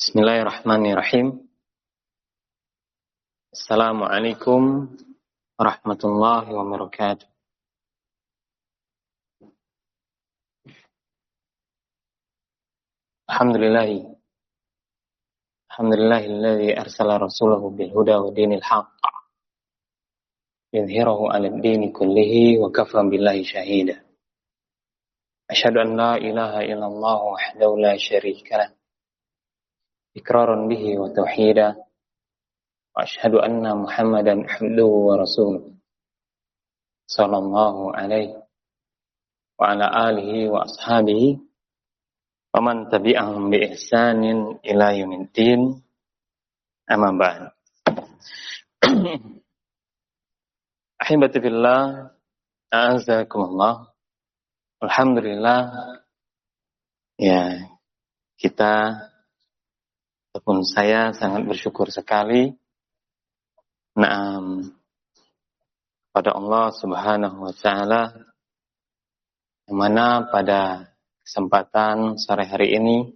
بسم الله الرحمن الرحيم السلام عليكم ورحمة الله وبركاته الحمد لله الحمد لله الذي أرسل رسوله بالهدى ودين الحق يظهره على الدين كله وكفى بالله شهيدا shahida. Asyhadu an la ilaha illallah wahdahu la syarika lah. إقرارا به وتوحيدا وأشهد أن محمدا عبده ورسوله صلى الله عليه وعلى آله وأصحابه ومن تبعهم بإحسان إلى يوم الدين أما بعد أحبتي في الله أعزكم الله Alhamdulillah ya kita ataupun saya sangat bersyukur sekali. Naam. Pada Allah Subhanahu wa taala yang mana pada kesempatan sore hari ini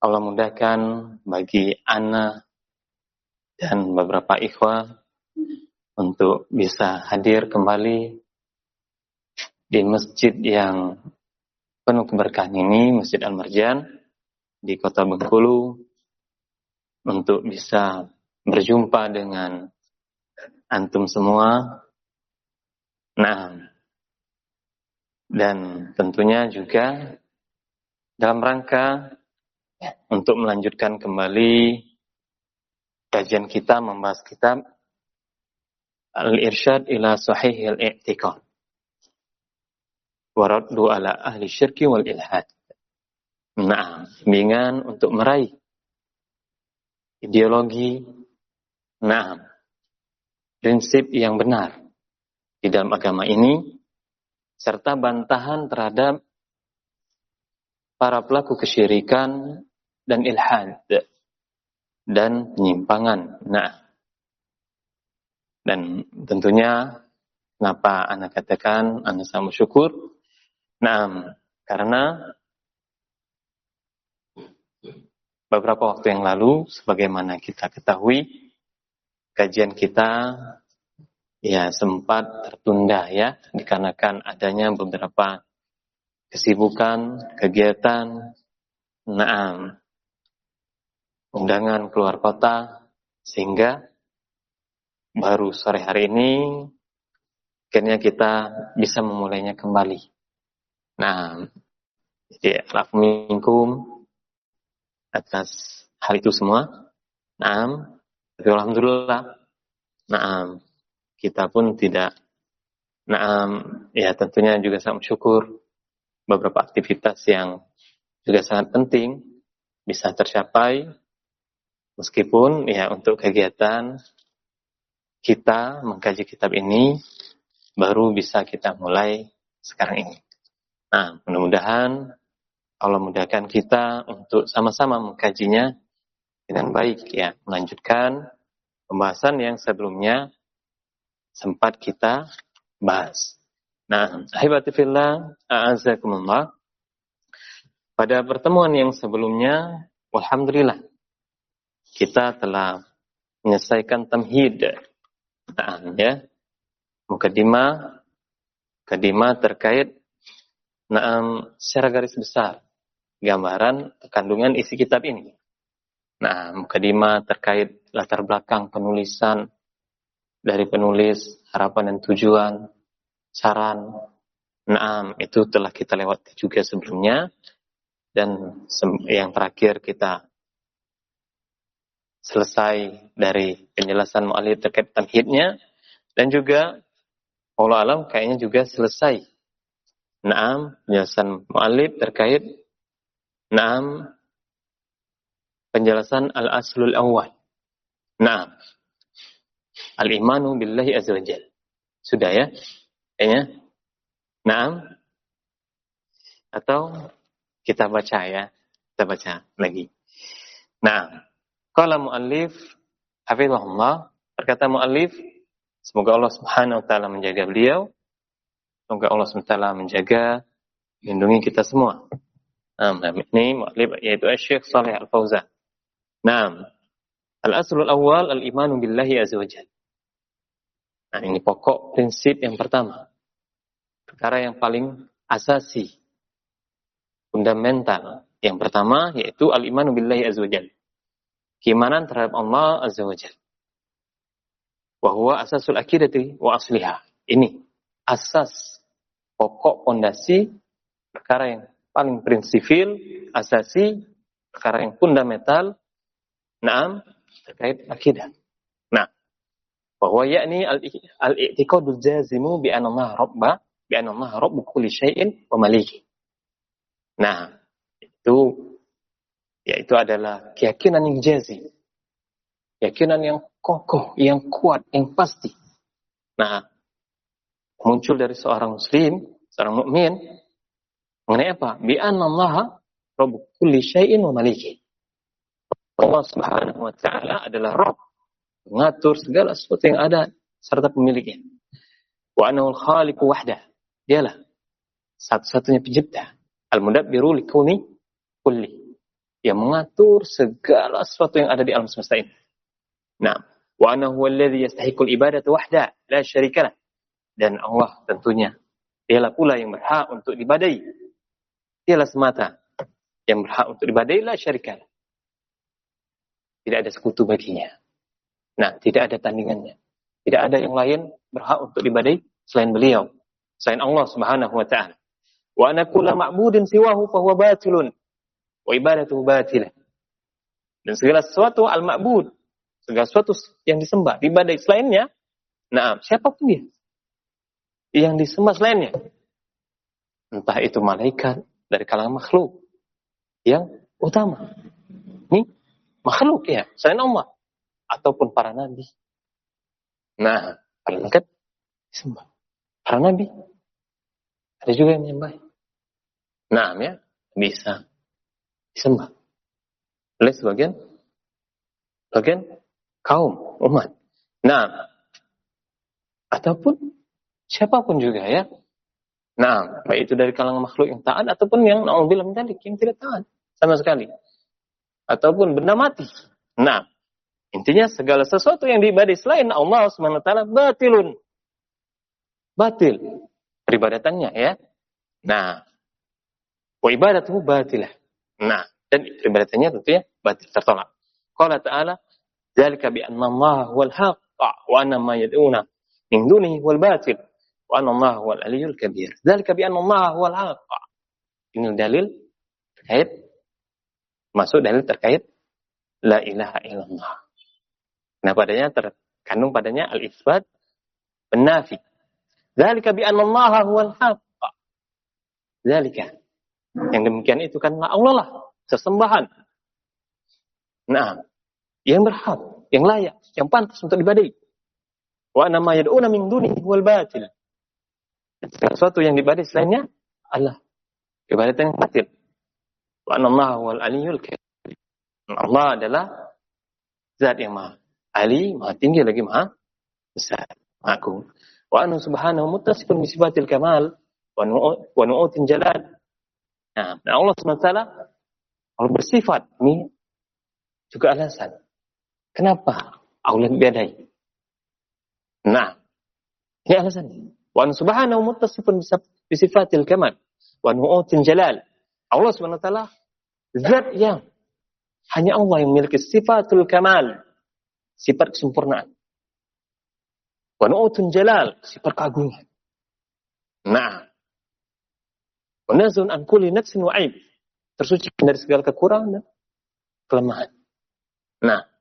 Allah mudahkan bagi Ana dan beberapa ikhwah untuk bisa hadir kembali di masjid yang penuh keberkahan ini, Masjid Al-Marjan di kota Bengkulu untuk bisa berjumpa dengan antum semua. Nah, dan tentunya juga dalam rangka untuk melanjutkan kembali kajian kita membahas kitab Al-Irsyad ila Sahih al-I'tiqad. Waraddu ala ahli syirki wal ilhad. Nah, bimbingan untuk meraih ideologi, nah, prinsip yang benar di dalam agama ini, serta bantahan terhadap para pelaku kesyirikan dan ilhad dan penyimpangan. Nah, dan tentunya kenapa anak katakan anak sama syukur? Nah, karena beberapa waktu yang lalu, sebagaimana kita ketahui, kajian kita ya sempat tertunda ya, dikarenakan adanya beberapa kesibukan, kegiatan, naam, undangan keluar kota, sehingga baru sore hari ini akhirnya kita bisa memulainya kembali. Nah, jadi alhamdulillah atas hal itu semua. Naam, tapi alhamdulillah, naam, kita pun tidak, naam, ya tentunya juga sangat syukur beberapa aktivitas yang juga sangat penting bisa tercapai meskipun ya untuk kegiatan kita mengkaji kitab ini baru bisa kita mulai sekarang ini. Nah, mudah-mudahan Allah mudahkan kita untuk sama-sama mengkajinya dengan baik ya, melanjutkan pembahasan yang sebelumnya sempat kita bahas. Nah, ahibatifillah, a'azakumullah. Pada pertemuan yang sebelumnya, alhamdulillah kita telah menyelesaikan tamhid. Nah, ya. Mukadimah, mukadimah terkait Nah, secara garis besar gambaran kandungan isi kitab ini. Nah, mukadimah terkait latar belakang penulisan dari penulis, harapan dan tujuan, saran. Nah, itu telah kita lewati juga sebelumnya. Dan yang terakhir kita selesai dari penjelasan mu'alif terkait tamhidnya. Dan juga, Allah alam kayaknya juga selesai. Naam, penjelasan mu'alif terkait Naam. Penjelasan al-aslul awal. Naam. Al-imanu billahi azza wajal. Sudah ya? Kayaknya? Naam. Atau kita baca ya. Kita baca lagi. Nah, kalau mu'allif, hafizahullah, berkata mu'allif, semoga Allah subhanahu wa ta'ala menjaga beliau, Semoga Allah SWT menjaga, melindungi kita semua. Nah, ini mu'alib yaitu Syekh Saleh Al-Fauzan. Nah, al-aslul awal al-imanu billahi azza wa Nah, ini pokok prinsip yang pertama. Perkara yang paling asasi, fundamental. Yang pertama yaitu al-imanu billahi azza wa Keimanan terhadap Allah azza wa jalla. Wahwa asasul akidati wa asliha. Ini asas pokok pondasi perkara yang paling prinsipil, asasi, perkara yang fundamental, naam terkait akidah. Nah, bahwa yakni al-i'tiqadul jazimu bi anna Allah rabba bi anna Allah rabbu kulli syai'in wa maliki. Nah, itu yaitu adalah keyakinan yang jazim. Keyakinan yang kokoh, yang kuat, yang pasti. Nah, muncul dari seorang muslim, seorang mukmin mengenai apa? Bi Allah Rabb kulli syai'in wa maliki. Allah Subhanahu wa taala adalah Rabb, mengatur segala sesuatu yang ada serta pemiliknya. Wa annahu al-khaliqu wahdah. Dialah satu-satunya pencipta. Al-mudabbiru likuni kulli. Yang mengatur segala sesuatu yang ada di alam semesta ini. Nah, wa annahu alladhi yastahiqul ibadata wahda la syarikalah. Dan Allah tentunya dialah pula yang berhak untuk dibadai. Dialah semata yang berhak untuk dibadai la syarikalah. Tidak ada sekutu baginya. Nah, tidak ada tandingannya. Tidak ada yang lain berhak untuk dibadai selain beliau. Selain Allah subhanahu wa ta'ala. Wa ana kulla ma'budin siwahu fahuwa batilun. Wa ibadatuhu batilah. Dan segala sesuatu al-ma'bud segala sesuatu yang disembah, ibadah selainnya, nah siapa pun dia yang disembah selainnya, entah itu malaikat dari kalangan makhluk yang utama, ini makhluk ya, selain Allah, ataupun para nabi. Nah, para malaikat disembah, para nabi. Ada juga yang menyembah. Nah, ya bisa disembah. Oleh sebagian bagian kaum, umat. Nah, ataupun siapa pun juga ya. Nah, baik itu dari kalangan makhluk yang taat ataupun yang naudzubillah bilang tadi yang tidak taat sama sekali. Ataupun benda mati. Nah, intinya segala sesuatu yang diibadai selain Allah Subhanahu wa taala batilun. Batil peribadatannya ya. Nah, wa ibadatuhu batilah. Nah, dan peribadatannya tentunya batil tertolak. Qala ta'ala, "Dzalika bi Allah wal haqq wa anna ma yad'una min dunihi wal batil." وأن الله هو العلي الكبير ذلك بأن الله هو الحق ini dalil terkait masuk dalil terkait la ilaha illallah nah padanya terkandung padanya al-isbat penafi Zalika bi anna Allah huwal haqq. Zalika. Yang demikian itu kan Allah lah sesembahan. Nah, yang berhak, yang layak, yang pantas untuk dibadai. Wa nama yad'una min duni wal batil. Sesuatu yang dibadai selainnya Allah. Ibadat yang batil. Wa Allah wal aliyul. Allah adalah zat yang maha ali, maha tinggi lagi maha besar, maha agung. Wa anu subhanahu muttasifun bi sifatil kamal wa nu'utin jalal. Nah, Allah SWT Allah bersifat ini juga alasan Kenapa Allah bedai? Nah, ini alasannya. Wa subhanahu muttasifun bi sifatil kamal wa nu'util jalal. Allah Subhanahu wa taala zat yang hanya Allah yang memiliki sifatul kamal, sifat kesempurnaan. Wa nu'utul jalal, sifat keagungan. Nah, wa nazun an kulli nafsin wa aib. Tersuci dari segala kekurangan dan kelemahan. Nah,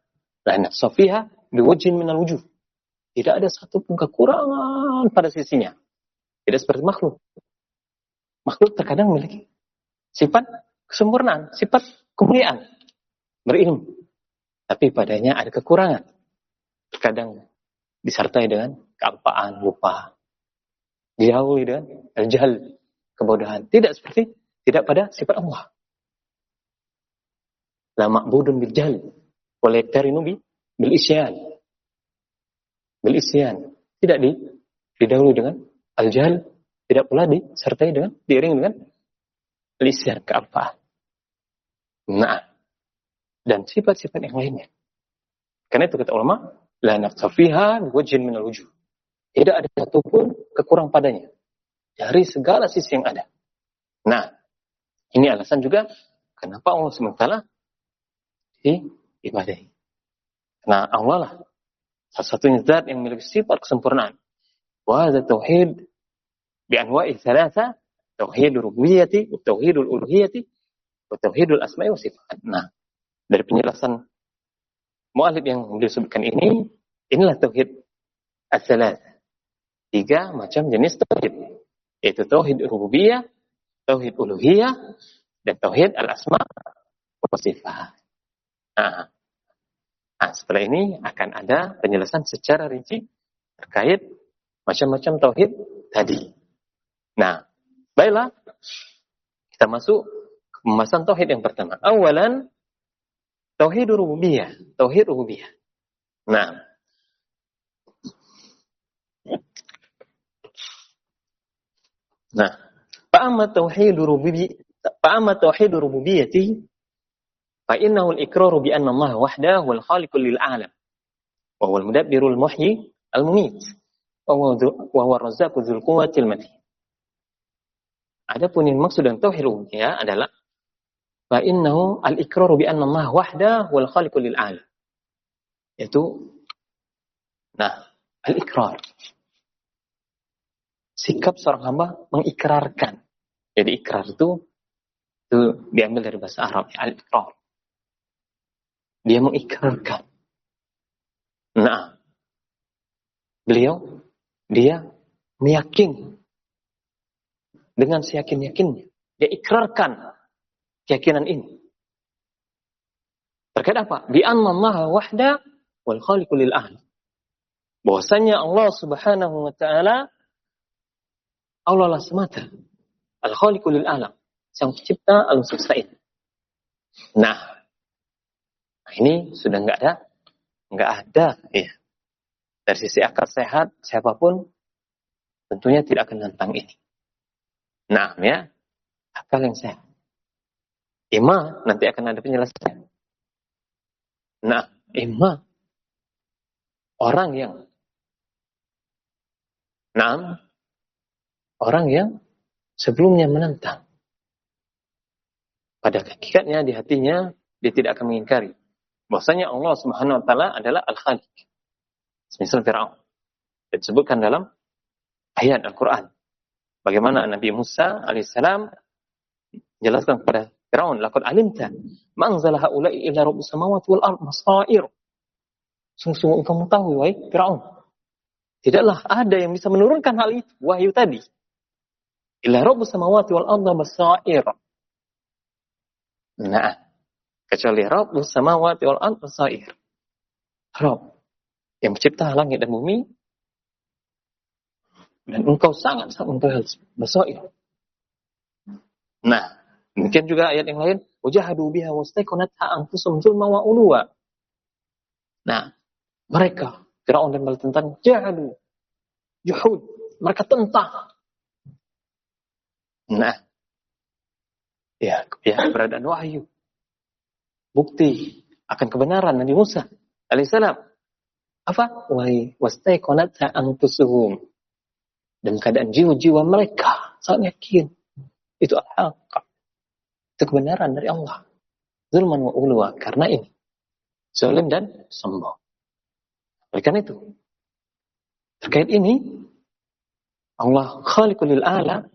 La nafsa fiha minal wujuh. Tidak ada satupun kekurangan pada sisinya. Tidak seperti makhluk. Makhluk terkadang memiliki sifat kesempurnaan, sifat kemuliaan, berilmu. Tapi padanya ada kekurangan. Terkadang disertai dengan kealpaan, lupa. Dijauhi dengan jahal, kebodohan. Tidak seperti, tidak pada sifat Allah. La ma'budun bil jahil walayaktarinu bi bil isyan. Bil isyan. Tidak di didahului dengan al-jahl, Tidak pula disertai dengan diiring dengan lisan kealpaan. Nah, dan sifat-sifat yang lainnya. Karena itu kata ulama, la naqsafiha biwajhin minal wujuh. Tidak ada satupun kekurang padanya dari segala sisi yang ada. Nah, ini alasan juga kenapa Allah SWT diibadahi. Nah, Allah lah satu-satunya zat yang memiliki sifat kesempurnaan. Anwa'i thalatha, tauhid rububiyyati, tauhid uluhiyyati, wa tauhid asma'i wa sifat. Nah, dari penjelasan mu'alib yang disebutkan ini, inilah tauhid as-salat. Tiga macam jenis tauhid. Yaitu tauhid rububiyah, tauhid uluhiyah, dan tauhid al-asma wa sifat. Nah, Nah, setelah ini akan ada penjelasan secara rinci terkait macam-macam tauhid tadi. Nah, baiklah kita masuk ke pembahasan tauhid yang pertama. Awalan tauhid rububiyah, tauhid rububiyah. Nah, Nah, fa'amma tauhid rububiyyah, fa'amma tauhid rububiyyati fa innahu al-iqraru bi anna Allah wahdahu wal khaliqu lil alam wa huwa al-mudabbirul muhyi al-mumit wa huwa. Adapun yang maksud dan tauhid ya adalah fa innahu al-iqraru bi anna Allah wahda wal khaliqu lil al. Yaitu nah, al-iqrar. Sikap seorang hamba mengikrarkan. Jadi ikrar itu itu diambil dari bahasa Arab al-iqrar. Dia mengikrarkan. Nah, beliau dia meyakini dengan seyakin-yakinnya. Dia ikrarkan keyakinan ini. Terkait apa? Bi Allah wahda wal khaliqu lil. Bahwasanya Allah Subhanahu wa taala Allah lah semata. Al khaliqu lil alam, sang pencipta alam semesta ini. Nah, ini sudah nggak ada, nggak ada, ya. Dari sisi akal sehat, siapa pun tentunya tidak akan tentang ini. Nah, ya, akal yang sehat. Ima nanti akan ada penjelasannya. Nah, ima orang yang Nah, orang yang sebelumnya menentang. Pada hakikatnya di hatinya dia tidak akan mengingkari bahwasanya Allah Subhanahu wa taala adalah Al-Khaliq. Semisal Firaun. Disebutkan dalam ayat Al-Qur'an. Bagaimana Nabi Musa alaihissalam menjelaskan kepada Firaun, "Laqad alimta ma anzala haula'i illa rabbus samawati wal ard basair." Sungguh-sungguh engkau mengetahui, wahai Firaun. Tidaklah ada yang bisa menurunkan hal itu, wahyu tadi. Illa rabbus samawati wal ard basair. Nah, kecuali Rabbus samawati wal ard basair. Rabb yang mencipta langit dan bumi dan engkau sangat sangat mengetahui basair. Nah, mungkin juga ayat yang lain, wajahadu biha wastaiqanatha anfusum zulma wa ulwa. Nah, mereka Firaun dan bala jahadu juhud, mereka tentang. Nah, ya, ya keberadaan wahyu bukti akan kebenaran Nabi Musa alaihissalam. Apa? Wahai wastaiqanatha anfusuhum. Dan keadaan jiwa-jiwa mereka sangat yakin. Itu al Itu kebenaran dari Allah. Zulman wa ulwa. Karena ini. Zalim dan sombong. Oleh karena itu. Terkait ini. Allah khaliqul alam.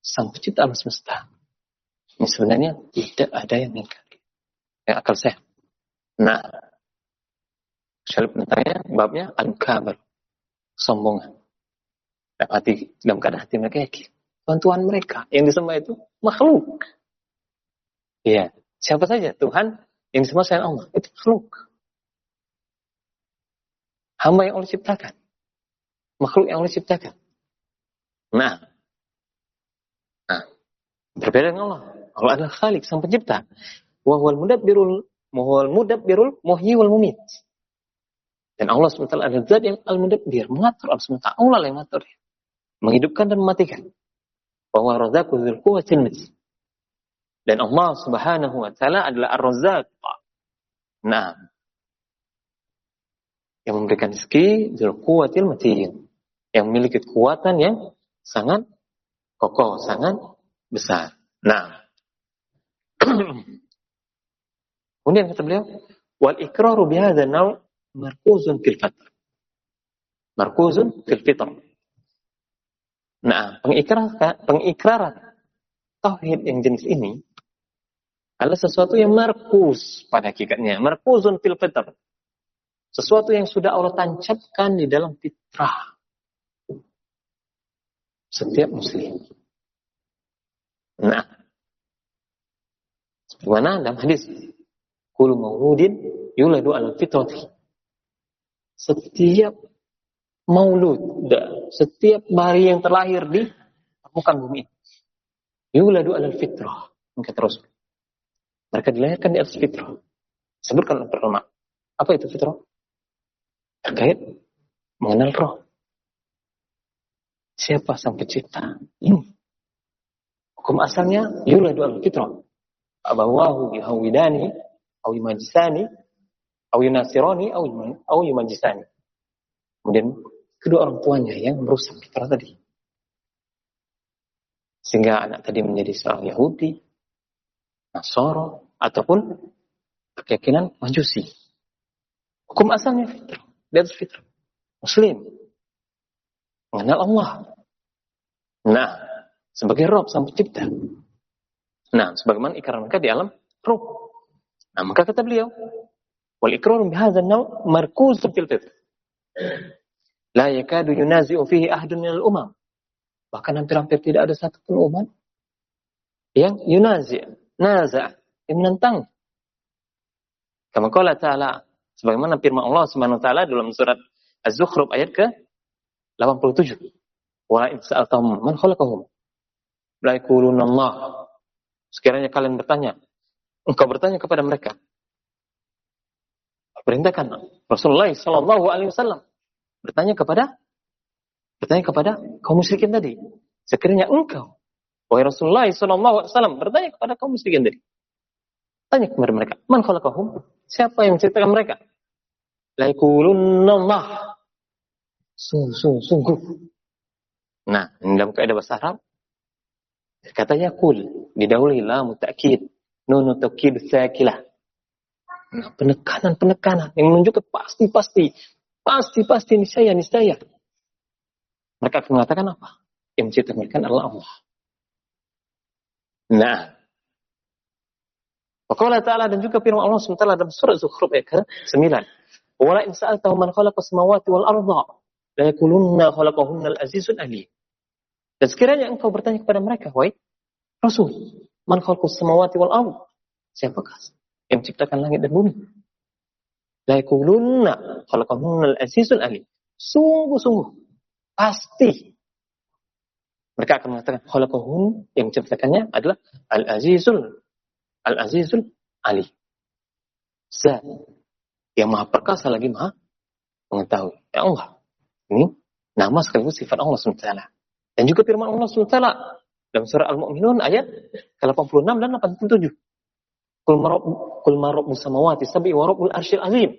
Sang pencipta alam semesta. Ini sebenarnya tidak ada yang ingkar yang akal sehat. Nah, soal penentangnya babnya al-kabar, sombongan. Dalam hati, dalam keadaan hati mereka yakin. Tuhan mereka yang disembah itu makhluk. Iya, siapa saja Tuhan yang disembah selain Allah itu makhluk. Hamba yang Allah ciptakan. Makhluk yang Allah ciptakan. Nah, nah berbeda dengan Allah. Allah adalah Khalik, sang pencipta wa huwal mudabbirul mudabbirul muhyi wal mumit. Dan Allah SWT adalah zat yang al-mudabbir, mengatur Allah SWT. Allah yang mengatur. Menghidupkan dan mematikan. bahwa Razzaqu dzul quwwatil. Dan Allah Subhanahu wa taala adalah Ar-Razzaq. Nah, yang memberikan rezeki dzul quwwatil matin. Yang memiliki kekuatan yang sangat kokoh, sangat besar. Nah, kemudian kata beliau, wal ikraru bihadza naw markuzun fil fitr. Markuzun fil fitr. Nah, pengikraran, pengikraran tauhid yang jenis ini adalah sesuatu yang markus pada hakikatnya. Markuzun fil fitr. Sesuatu yang sudah Allah tancapkan di dalam fitrah. Setiap muslim. Nah, sebagaimana dalam hadis, Kulu mauludin yuladu al fitrati. Setiap maulud, setiap bayi yang terlahir di permukaan bumi yuladu al fitrah. Maka terus. Mereka dilahirkan di atas fitrah. Sebutkan oleh. Apa itu fitrah? Terkait mengenal roh. Siapa sang pencipta? Ini. Hukum asalnya yuladu al fitrah. Abawahu yuhawidani au yumajisani au yunasirani au yumajisani. Kemudian kedua orang tuanya yang merusak fitrah tadi. Sehingga anak tadi menjadi seorang Yahudi, Nasoro, ataupun keyakinan Majusi. Hukum asalnya fitrah. Dia harus fitrah. Muslim. Mengenal Allah. Nah, sebagai Rob sang pencipta. Nah, sebagaimana ikrar mereka di alam Rob. Nah, maka kata beliau, ikrar bihadza naw markuz fil fitr. La yakadu yunazi'u fihi ahadun minal umam. Bahkan hampir-hampir tidak ada satu pun umat yang yunazi, naza, yang menentang. Kama qala ta'ala, sebagaimana firman Allah Subhanahu wa taala dalam surat Az-Zukhruf ayat ke 87. Wa in sa'altahum man khalaqahum? La yaquluna Allah. Sekiranya kalian bertanya, engkau bertanya kepada mereka. Perintahkan Rasulullah sallallahu alaihi wasallam bertanya kepada bertanya kepada kaum musyrikin tadi. Sekiranya engkau wahai Rasulullah sallallahu alaihi wasallam bertanya kepada kaum musyrikin tadi. Tanya kepada mereka, "Man khalaqahum?" Siapa yang menciptakan mereka? La Allah. Sungguh, sungguh, sungguh. Nah, dalam kaidah bahasa Arab katanya kul didahului lam ta'kid nunu taukid sakilah. Nah, penekanan-penekanan yang menunjukkan pasti-pasti Pasti-pasti niscaya, niscaya. Mereka akan mengatakan apa? Yang menciptakan adalah Allah. Nah. Wakala ta'ala dan juga firman Allah SWT dalam surat Zukhruf ayat ke-9. Wala in sa'altahu man khalaqa samawati wal arda la yakulunna khalaqahunna al-azizul alim. Dan sekiranya engkau bertanya kepada mereka, wahai Rasul, man khalaqas samawati wal arda? Siapakah yang menciptakan langit dan bumi? La yakulunna khalaqahunna al-azizul alim. Sungguh-sungguh pasti mereka akan mengatakan khalaqahun yang menciptakannya adalah al-azizul al-azizul ali. Zat yang maha perkasa lagi maha mengetahui. Ya Allah. Ini nama sekaligus sifat Allah SWT. Dan juga firman Allah SWT dalam surah Al-Mu'minun ayat ke-86 dan 87. Kul samawati sab'i wa rabbul arsyil azim.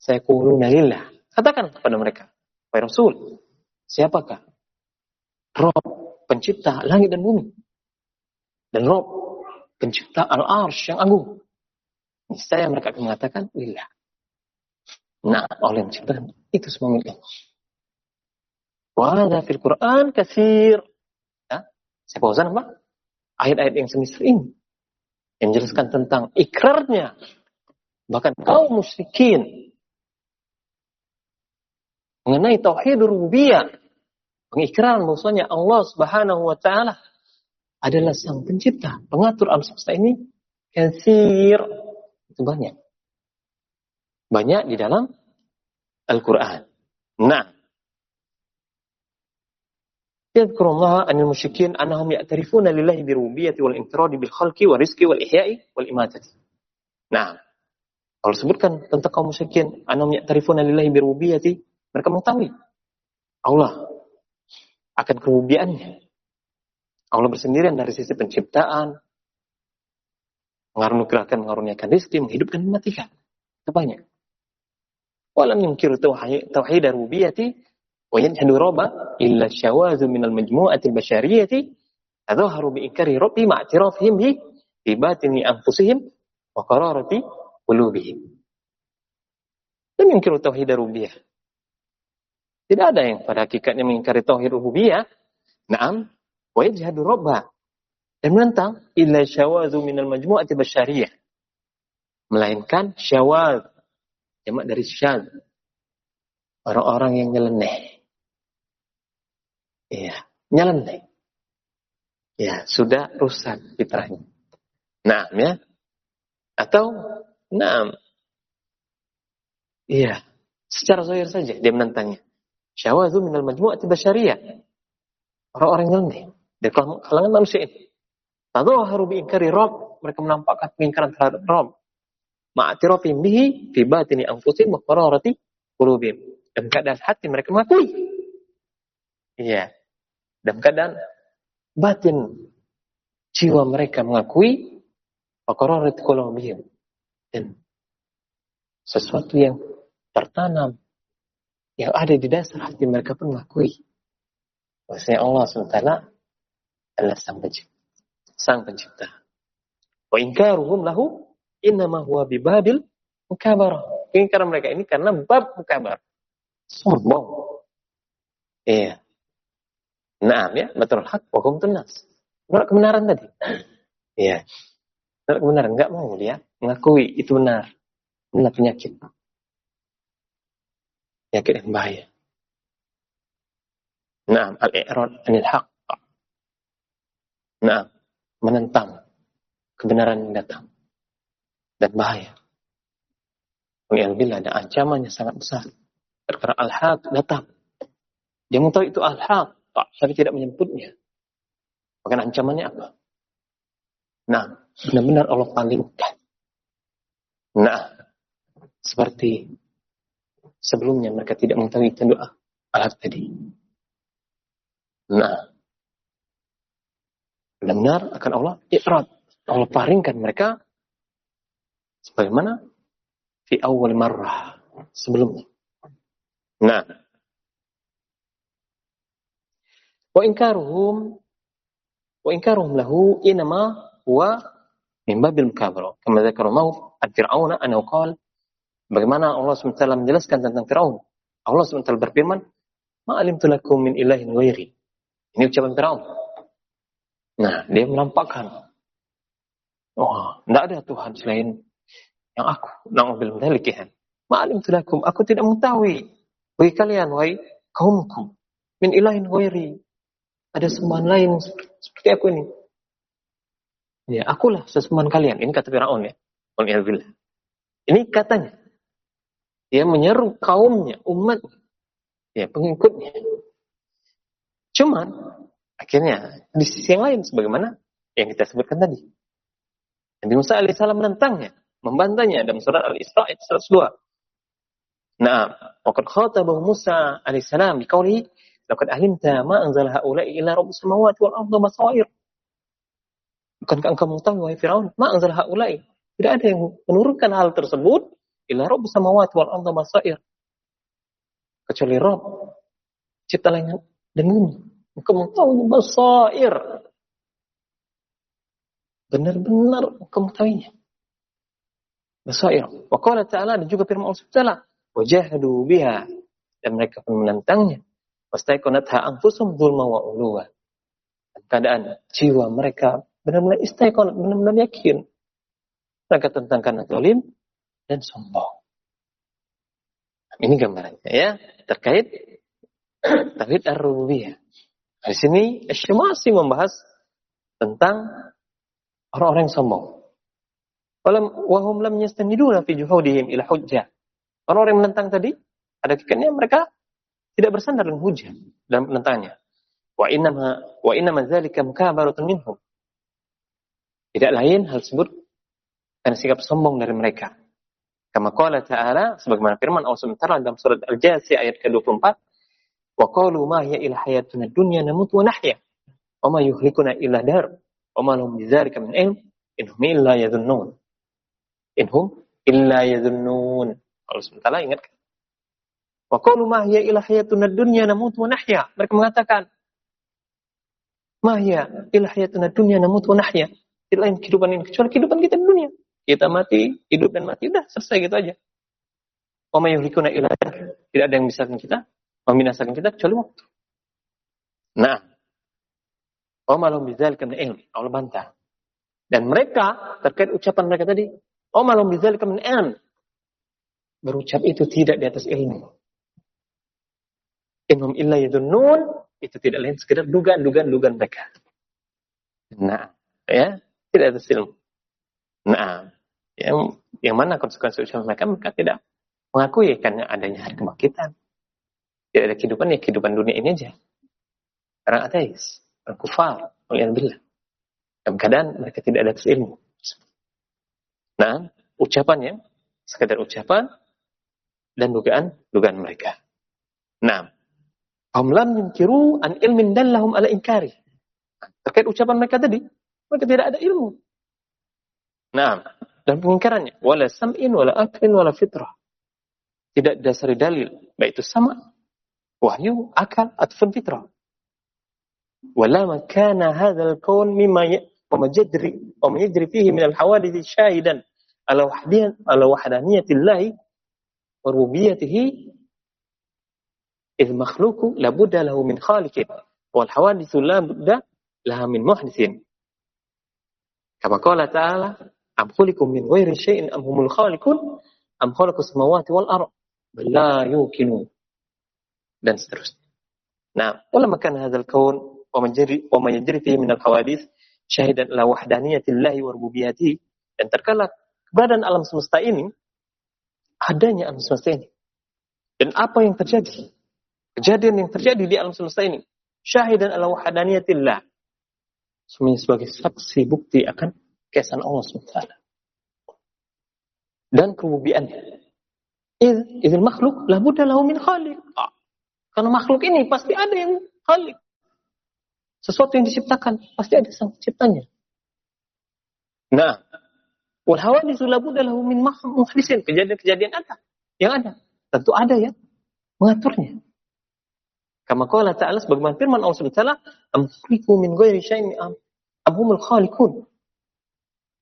Saya kuluna lillah. Katakan kepada mereka, Wahai Rasul, siapakah Rob pencipta langit dan bumi? Dan Rob pencipta al-arsh yang agung. Saya mereka akan mengatakan, lillah. Nah, oleh menciptakan itu semua milik Allah. Fil Quran kasir. Ya, saya pausan apa? Ayat-ayat yang semisal ini yang menjelaskan tentang ikrarnya. Bahkan kaum musyrikin. Mengenai tauhid rububiyah. Pengikraran bahwasanya Allah Subhanahu wa taala adalah sang pencipta, pengatur alam semesta ini kasir itu banyak. Banyak di dalam Al-Qur'an. Nah, Yadhkurullah anil musyrikin annahum ya'tarifuna lillahi bi rububiyyati wal infiradi bil khalqi wa rizqi wal ihya'i wal imatati. Sebutkan tentang kaum musyrikin, annahum ya'tarifuna lillahi bi rububiyyati, mereka mengetahui Allah akan kerububiannya. Allah bersendirian dari sisi penciptaan, mengaruniakan mengaruniakan rezeki, menghidupkan mematikan. Itu banyak. Walam yungkir tauhid rububiyati wa yanhadu rabba illa syawazu minal majmu'ati al-bashariyati tadhaharu bi inkari rabbi ma'tirafihim bi fi batini anfusihim wa qararati qulubihim. Lam rububiyah. Tidak ada yang pada hakikatnya mengingkari tauhid rububiyah. Naam, wa yajhadu rabba dan menentang illa syawazu minal majmu'ati basyariyah. Melainkan syawaz jamak dari syad. Orang-orang yang nyeleneh. Iya, nyeleneh. Ya, sudah rusak fitrahnya. Nah, ya. Atau nah, Iya, secara zahir saja dia menentangnya. Syawazu minal majmu'ati basyariyah. Orang-orang nyeleneh dari kalangan manusia ini. Tadhaharu bi inkari Rabb, mereka menampakkan pengingkaran terhadap Rabb. Ma'atirafim bihi fi batini anfusihim wa qararati qulubihim. Dalam keadaan hati mereka mengakui. Iya. Dalam keadaan batin jiwa mereka mengakui wa qararati qulubihim. Dan sesuatu yang tertanam yang ada di dasar hati mereka pun mengakui bahwasanya Allah SWT adalah sang pencipta sang pencipta. Wa inkaruhum lahu innama huwa bibabil mukabarah. Ingkaran mereka ini karena bab mukabar. Sombong. Iya. Naam ya, betul hak wa hum tunas. Menolak kebenaran tadi. Iya. Menolak kebenaran enggak mau dia mengakui itu benar. Benar penyakit. Penyakit yang bahaya. Naam, al-i'rad anil haq. Naam menentang kebenaran yang datang dan bahaya. Walhamdulillah ada ancamannya sangat besar. Karena al-haq datang. Dia mau tahu itu al-haq, tapi tidak menyebutnya. Maka ancamannya apa? Nah, benar-benar Allah palingkan. Nah, seperti sebelumnya mereka tidak mengetahui doa al tadi. Nah, benar akan Allah ikrat. Allah paringkan mereka sebagaimana di awal marrah sebelumnya. Nah, wa inkaruhum wa inkaruhum lahu inama huwa min babil mukabara. Kama dzakara mau al-Fir'aun annahu qala bagaimana Allah SWT menjelaskan tentang Fir'aun. Allah SWT berfirman, "Ma alimtu lakum min ilahin ghairi." Ini ucapan Fir'aun. Nah, dia menampakkan. Oh, tidak ada Tuhan selain yang aku. Na'ubil mendalik ya. Ma'alim tulakum. Aku tidak mengetahui. Wahai kalian, wahai kaumku. Min ilahin wairi. Ada sembahan lain seperti aku ini. Ya, akulah sesembahan kalian. Ini kata Fir'aun ya. Waliyahbillah. Ini katanya. Dia menyeru kaumnya, umat, ya pengikutnya. Cuman Akhirnya di sisi yang lain sebagaimana yang kita sebutkan tadi. Nabi Musa alaihissalam menentangnya, membantahnya dalam surat Al-Isra ayat 102. Nah, waqad khatabahu Musa alaihissalam biqaulihi laqad alimta ma anzala haula'i illa rabbus samawati wal ardi basair. Bukankah engkau mengetahui wahai Firaun, ma anzala haula'i? Tidak ada yang menurunkan hal tersebut illa rabbus samawati wal ardi basair. Kecuali Rabb cipta langit dan bumi. Engkau mengetahui basair. Benar-benar engkau mengetahuinya. Basair. Wa qala ta'ala dan juga firman Allah Ta'ala. Wajahadu. Dan mereka pun menentangnya. Wastaiqonatha anfusum dhulma wa uluwa. Keadaan jiwa mereka benar-benar istaiqonat, benar-benar yakin. Mereka tentang karena zalim dan sombong. Ini gambarannya ya terkait tauhid ar-rububiyah. Di sini masih membahas tentang orang-orang yang sombong. Walam wahum lam yastaniduna fi juhudihim ila hujjah. Orang-orang yang menentang tadi, ada kikatnya mereka tidak bersandar dengan hujah dalam penentangannya. Wa innama wa innama dzalika mukabaratun minhum. Tidak lain hal tersebut karena sikap sombong dari mereka. Kama qala ta'ala sebagaimana firman Allah SWT dalam surat Al-Jasiyah ayat ke-24 Wa qalu ma hiya ila hayatuna dunya namut wa nahya. Wa ma yuhlikuna illa dar. Wa ma lahum bidzalika min ilm. Inhum illa yadhunnun. Inhum illa yadhunnun. Allah SWT ingatkan. Wa qalu ma hiya illa hayatuna dunya namutu wa nahya. Mereka mengatakan, ma hiya illa hayatuna dunya namutu wa nahya. Tidak lain kehidupan ini kecuali kehidupan kita di dunia. Kita mati, hidup dan mati, udah selesai gitu aja. Wa ma yuhlikuna illa Tidak ada yang bisa kita membinasakan kita kecuali waktu. Nah, wa ma lahum bidzalika min ilm. Allah bantah. Dan mereka terkait ucapan mereka tadi, wa ma lahum bidzalika min ilm. Berucap itu tidak di atas ilmu. Inhum illa yadunnun, itu tidak lain sekedar dugaan-dugaan dugaan mereka. Nah, ya, tidak atas ilmu. Nah, yang yang mana konsekuensi ucapan mereka? Mereka tidak mengakui karena adanya hari kebangkitan. Tidak ada kehidupan ya kehidupan dunia ini aja. Orang ateis, orang kufar, billah. Dalam keadaan mereka tidak ada ilmu. Nah, ucapannya sekedar ucapan dan dugaan dugaan mereka. Nah, Hum lam yunkiru an ilmin dallahum ala inkari. Terkait ucapan mereka tadi, mereka tidak ada ilmu. Nah, dan pengingkarannya, wala sam'in, wala aklin, wala fitrah. Tidak dasari dalil, baik itu sama, wahyu, akal, atau fitrah. Wala makana hadzal kaun mimma ومجدري وما يجري فيه من الحوادث شاهدا على على وحدانية الله وربوبيته إذ مخلوق لابد له من خالق والحوادث لا بد لها من محدث كما قال تعالى أم خلقوا من غير شيء أم هم الخالقون أم خلقوا السماوات والأرض بل لا يوقنون dan seterusnya. Nah, ولما كان هذا الكون وما يجري وما يجري فيه من الحوادث syahidan la wahdaniyatillahi wa rububiyyatihi dan terkala keberadaan alam semesta ini adanya alam semesta ini. Dan apa yang terjadi? Kejadian yang terjadi di alam semesta ini. Syahidan ala wahadaniyatillah. Semuanya sebagai saksi bukti akan kesan Allah SWT. Dan kerububiannya. Izin makhluk buddha lahu min khalik. Ah. Karena makhluk ini pasti ada yang khalik. Sesuatu yang diciptakan pasti ada sang ciptanya. Nah, wal hawaditsu la buddha lahu min muhdisin. Kejadian-kejadian ada. Yang ada. Tentu ada ya mengaturnya. Kama qala ta'ala sebagaimana firman Allah Subhanahu wa taala, "Am khuliqu min ghairi syai'in am humul khaliqun."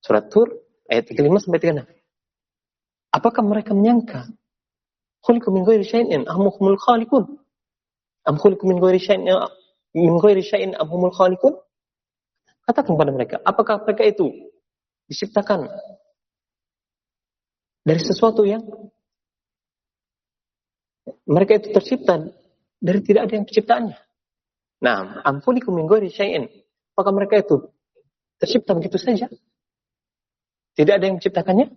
Surat Tur ayat 35 sampai 36. Apakah mereka menyangka khuliqu min ghairi syai'in am humul khaliqun? Am khuliqu min ghairi syai'in min ghairi syai'in am humul khaliqun? Katakan kepada mereka, apakah mereka itu diciptakan dari sesuatu yang mereka itu tercipta dari tidak ada yang penciptaannya. Nah, ampunikum min ghairi syai'in. Apakah mereka itu tercipta begitu saja? Tidak ada yang menciptakannya?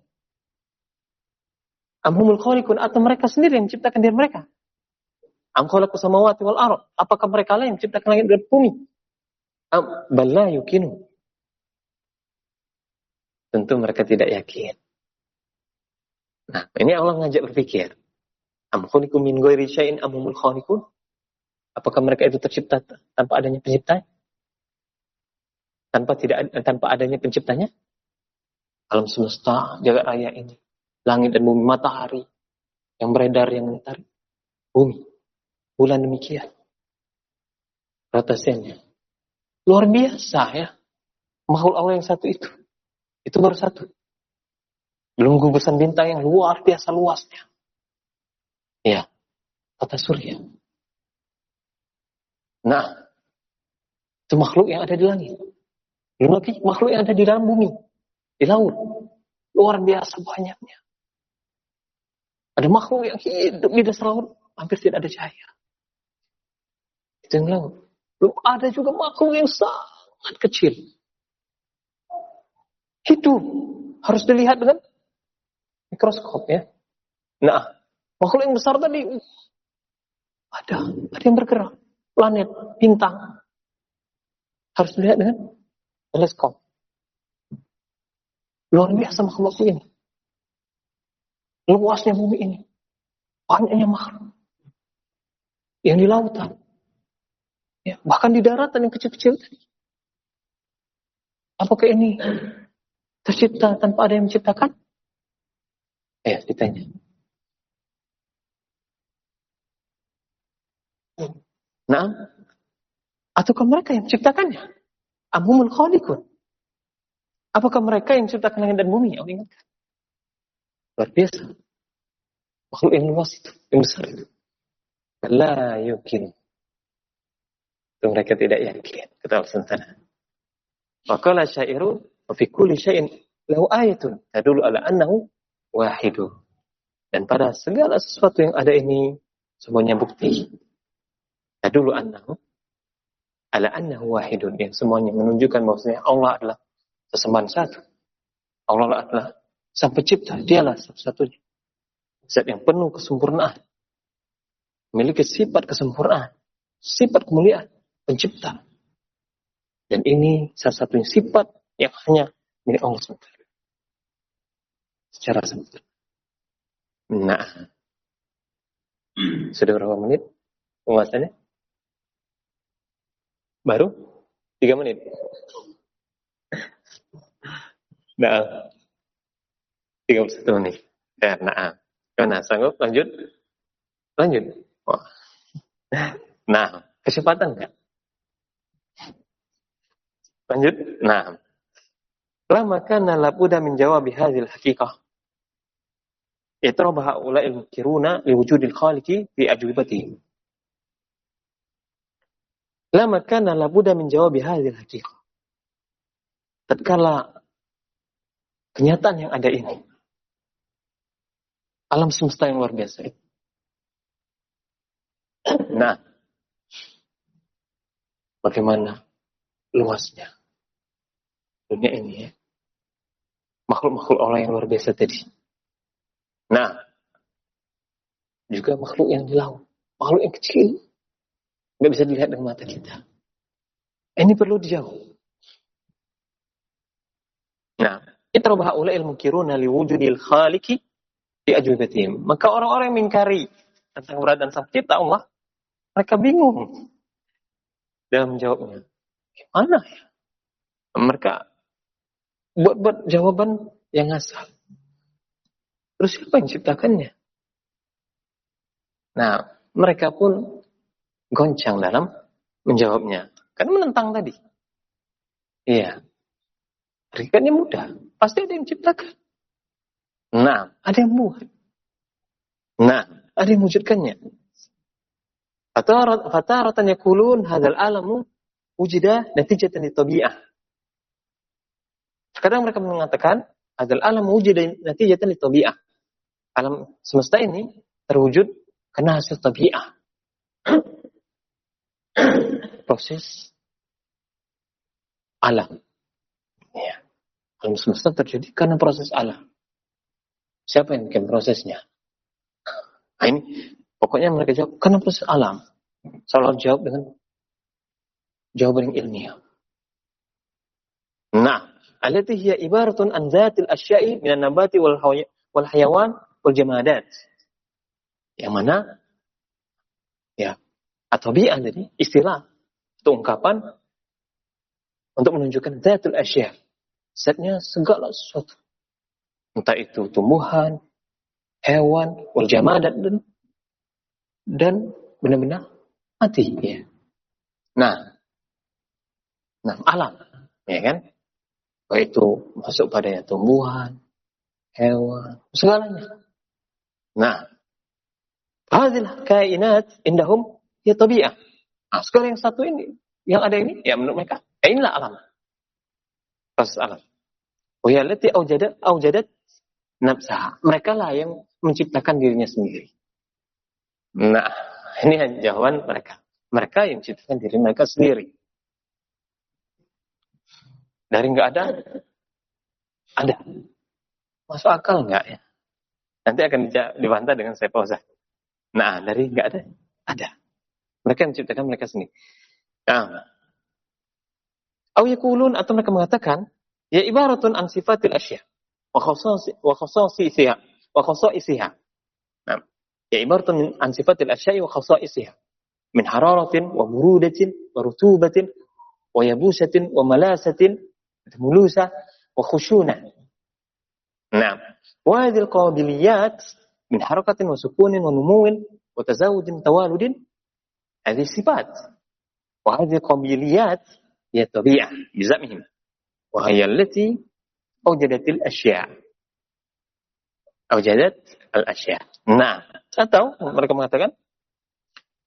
Amhumul khaliqun atau mereka sendiri yang menciptakan diri mereka? Am khalaqus samawati wal ard. Apakah mereka lah yang menciptakan langit dan bumi? Am balla yukinu. Tentu mereka tidak yakin. Nah, ini Allah ngajak berpikir. Am khuliqu min ghairi syai'in am humul khaliqun? Apakah mereka itu tercipta tanpa adanya pencipta? Tanpa tidak tanpa adanya penciptanya? Alam semesta, jagat raya ini, langit dan bumi, matahari yang beredar yang mentari, bumi, bulan demikian. Rotasinya. Luar biasa ya. Makhluk Allah yang satu itu. Itu baru satu. Belum gugusan bintang yang luar biasa luasnya. Ya, kata surya. Nah, itu makhluk yang ada di langit. Lagi makhluk yang ada di dalam bumi, di laut. Luar biasa banyaknya. Ada makhluk yang hidup di dasar laut, hampir tidak ada cahaya. Itu yang laut. Belum ada juga makhluk yang sangat kecil. Itu harus dilihat dengan mikroskop ya. Nah, makhluk yang besar tadi ada, ada yang bergerak planet, bintang. Harus dilihat dengan teleskop. Luar biasa makhluk ini. Luasnya bumi ini. Banyaknya makhluk. Yang di lautan. Ya, bahkan di daratan yang kecil-kecil tadi. Apakah ini tercipta tanpa ada yang menciptakan? Eh, ditanya. Nah, ataukah mereka yang menciptakannya? Amumul khaliqun. Apakah mereka yang menciptakan langit dan bumi? Allah ingatkan. Luar biasa. Makhluk yang luas itu, yang besar itu. La yukin. Itu mereka tidak yakin. Kata Allah Santana. Waqala syairu wa fi kulli syai'in lahu ayatun tadullu ala annahu wahidu. Dan pada segala sesuatu yang ada ini semuanya bukti. Tadullu annahu ala annahu wahidun. Yang semuanya menunjukkan bahwasanya Allah adalah sesembahan satu. Allah adalah sang pencipta. Dialah satu-satunya. Zat yang penuh kesempurnaan. Memiliki sifat kesempurnaan. Sifat kemuliaan. Pencipta. Dan ini salah satunya sifat yang hanya milik Allah SWT. Secara sempurna. Nah. Sudah berapa menit pembahasannya? Baru? Tiga menit. Nah. 31 menit. Ya, nah. Gimana? Sanggup? Lanjut? Lanjut. Wah. Nah, kesempatan enggak? Lanjut. Nah. Lama kana labuda menjawab bihadil hakikah. Itrabah ula'il kiruna liwujudil khaliki fi ajwibati. Lama kana labuda menjawab bihadil hakikah. Tatkala kenyataan yang ada ini. Alam semesta yang luar biasa itu. Nah, bagaimana luasnya dunia ini ya. Makhluk-makhluk Allah yang luar biasa tadi. Nah, juga makhluk yang di laut. Makhluk yang kecil. Nggak bisa dilihat dengan mata kita. Ini perlu dijauh. Nah, itrabah ula'il mukiruna liwujudil khaliki di ajubatihim. Maka orang-orang yang mengingkari tentang keberadaan sang pencipta Allah, mereka bingung dalam menjawabnya. Gimana ya? Mereka buat-buat jawaban yang asal. Terus siapa yang ciptakannya? Nah, mereka pun goncang dalam menjawabnya. Kan menentang tadi. Iya. Hakikatnya mudah. Pasti ada yang ciptakan. Nah, ada yang buat. Nah, ada yang wujudkannya. Fataratan yakulun hadal alamu wujida natijatan di tabi'ah. Kadang mereka mengatakan, adal alam wujud natijatan li tabi'ah. Alam semesta ini terwujud karena hasil tabi'ah. Proses alam. Ya. Alam semesta terjadi karena proses alam. Siapa yang bikin prosesnya? Nah, ini pokoknya mereka jawab karena proses alam. Selalu jawab dengan jawaban yang ilmiah. Nah, allati hiya ibaratun an dzatil asya'i minan nabati wal hayawan wal jamadat. Yang mana ya atau bi'ah tadi istilah itu ungkapan untuk menunjukkan dzatul asya. Zatnya segala sesuatu. Entah itu tumbuhan, hewan, wal dan dan benar-benar mati ya. Nah, nah alam, ya kan? Baik itu masuk padanya tumbuhan, hewan, segalanya. Nah, hadil kainat indahum ya tabi'ah. Nah, sekarang yang satu ini, yang ada ini, ya menurut mereka, ya inilah alam. Proses alam. Oh ya, leti aujadat, aujadat nafsah. Mereka lah yang menciptakan dirinya sendiri. Nah, ini jawaban mereka. Mereka yang menciptakan diri mereka sendiri. Dari nggak ada, ada. Masuk akal nggak ya? Nanti akan dibantah dengan saya pausa. Nah, dari nggak ada, ada. Mereka menciptakan mereka sendiri. Nah, yakulun atau mereka mengatakan, ya ibaratun an sifatil asya. Wa isiha. Wa isiha. Nah, ya ibaratun an sifatil asya wa isiha. Min hararatin wa burudatin wa rutubatin wa yabusatin wa malasatin mulusa wa khushuna. Nah, wa hadhihi al-qabiliyat min harakatin wa sukunin wa numuwin wa tazawudin tawaludin hadhihi sifat. Wa hadhihi al-qabiliyat هي الطبيعة بزعمهم وهي التي أوجدت الأشياء أوجدت الأشياء Nah, atau mereka mengatakan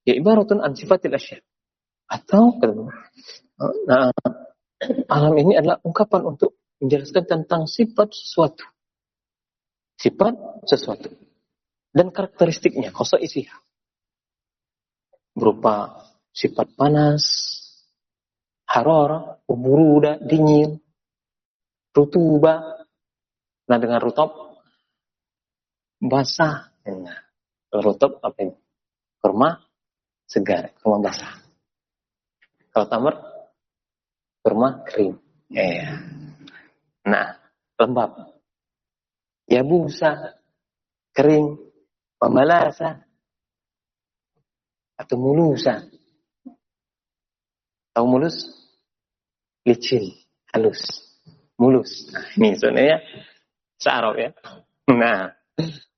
ya ibaratun an sifatil asya. Atau nah, alam ini adalah ungkapan untuk menjelaskan tentang sifat sesuatu. Sifat sesuatu. Dan karakteristiknya, kosa isi Berupa sifat panas, harara, buruda, dingin, rutuba. Nah dengan rutub, basah. Nah, rutub apa ini? Kurma segar, kurma basah. Kalau tamar, kurma kering. Ya. Nah, lembab. Ya busa, kering, pemalasa, atau mulusa. Tahu mulus? Licin, halus, mulus. Nah, ini sebenarnya searab ya. Nah,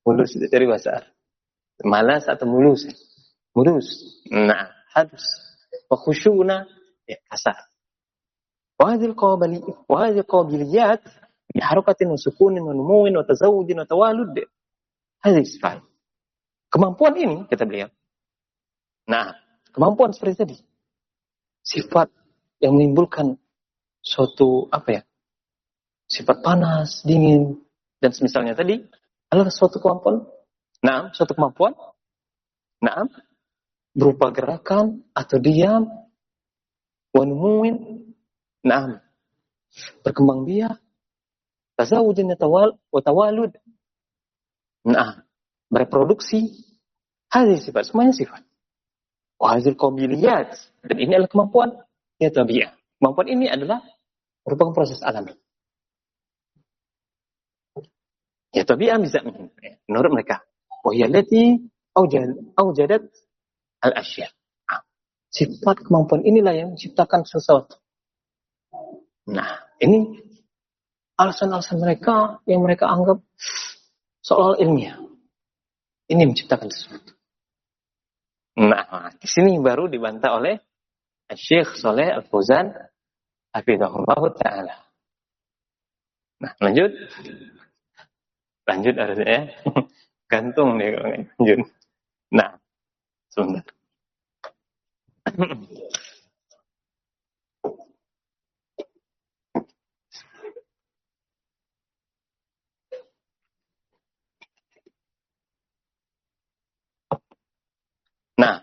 mulus itu dari bahasa Malas atau mulus. Mulus. Nah, halus. Wa khusyuna ya kasar. Wa hadhihi al-qabili wa hadhihi qabiliyat bi harakatin wa sukunin wa numuwin wa tazawujin wa tawalud. Kemampuan ini kata beliau nah kemampuan seperti tadi sifat yang menimbulkan suatu apa ya sifat panas, dingin dan semisalnya tadi adalah suatu kemampuan. Nah, suatu kemampuan. Nah, berupa gerakan atau diam, wanumuin, nah, berkembang biak, tazawujin tawal, watawalud, nah, bereproduksi, hadis sifat, semuanya sifat. Wahazil kobiliyat, dan ini adalah kemampuan ya tabi'ah. Kemampuan ini adalah merupakan proses alami. Ya tabi'ah bisa menurut mereka. Wahiyallati aujadat al-asya. Ah, sifat kemampuan inilah yang menciptakan sesuatu. Nah, ini alasan-alasan mereka yang mereka anggap soal ilmiah. Ini menciptakan sesuatu. Nah, di sini baru dibantah oleh Syekh Soleh Al-Fauzan Hafizahullah Ta'ala. Nah, lanjut. Lanjut harusnya ya. Gantung nih kalau lanjut. Nah, sebentar. Nah,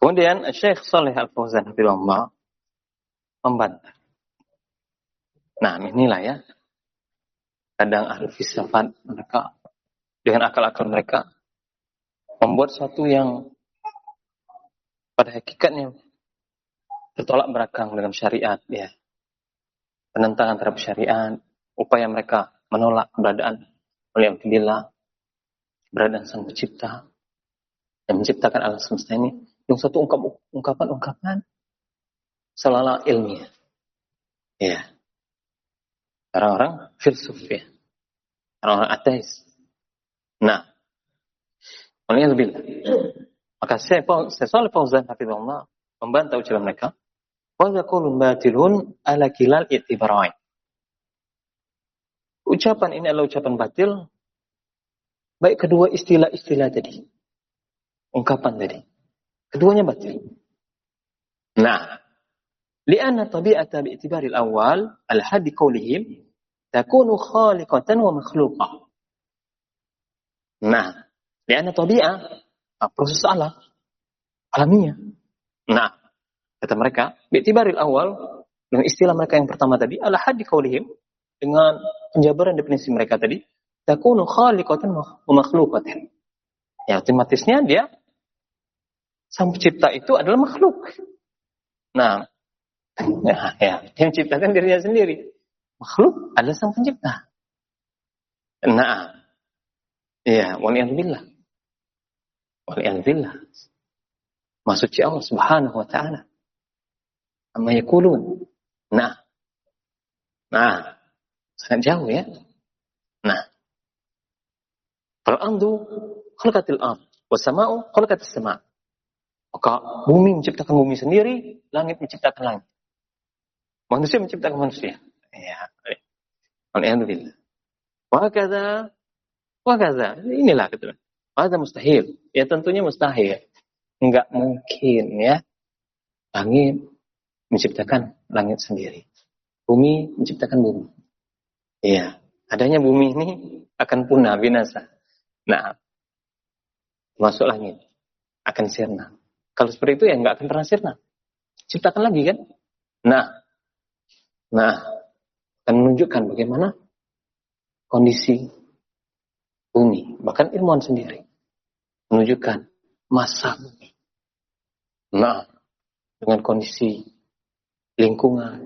kemudian Syekh Saleh Al-Fauzan Hafizahullah membantah. Nah, inilah ya. Kadang ahli filsafat mereka dengan akal-akal mereka membuat satu yang pada hakikatnya bertolak belakang dengan syariat ya. Penentangan terhadap syariat, upaya mereka menolak keberadaan oleh Alhamdulillah, keberadaan Sang Pencipta yang menciptakan alam semesta ini yang satu ungkapan-ungkapan seolah ilmiah. Ya. Orang-orang filsuf ya. Orang-orang ateis. Nah. lebih. Maka saya Salih Fauzan Hafizullah membantah ucapan mereka. Wa yaqulun batilun ala kilal i'tibarain. Ucapan ini adalah ucapan batil baik kedua istilah-istilah tadi. Ungkapan tadi. Keduanya batil. Nah, li'anna tabi'ata bi'tibaril awal al-hadi qawlihim takunu khaliqatan wa makhluqah. Nah, li'anna tabi'ah ah, proses alam alamiah. Nah, kata mereka, bi'tibaril awal dengan istilah mereka yang pertama tadi al-hadi qawlihim dengan penjabaran definisi mereka tadi takunu khaliqatan wa makhluqatan. Ya, otomatisnya dia sang pencipta itu adalah makhluk. Nah, Ya, ya. Dia menciptakan dirinya sendiri. Makhluk adalah sang pencipta. Nah, ya, waliyahzubillah. Waliyahzubillah. Maksudnya Allah subhanahu wa ta'ala. Amma yakulun. Nah, Nah, sangat jauh ya. Nah, Al-amdu khalqatil am, wasama'u khalqatis sama'. Maka bumi menciptakan bumi sendiri, langit menciptakan langit. Manusia menciptakan manusia. Ya. Alhamdulillah. Wakaza, wakaza. Inilah gitu. Wakaza mustahil. Ya tentunya mustahil. Enggak mungkin ya. Langit menciptakan langit sendiri. Bumi menciptakan bumi. Iya. Adanya bumi ini akan punah, binasa. Nah, masuk langit. Akan sirna. Kalau seperti itu ya nggak akan pernah sirna. Ciptakan lagi kan? Nah, nah, akan menunjukkan bagaimana kondisi bumi. Bahkan ilmuwan sendiri menunjukkan masa bumi. Nah, dengan kondisi lingkungan,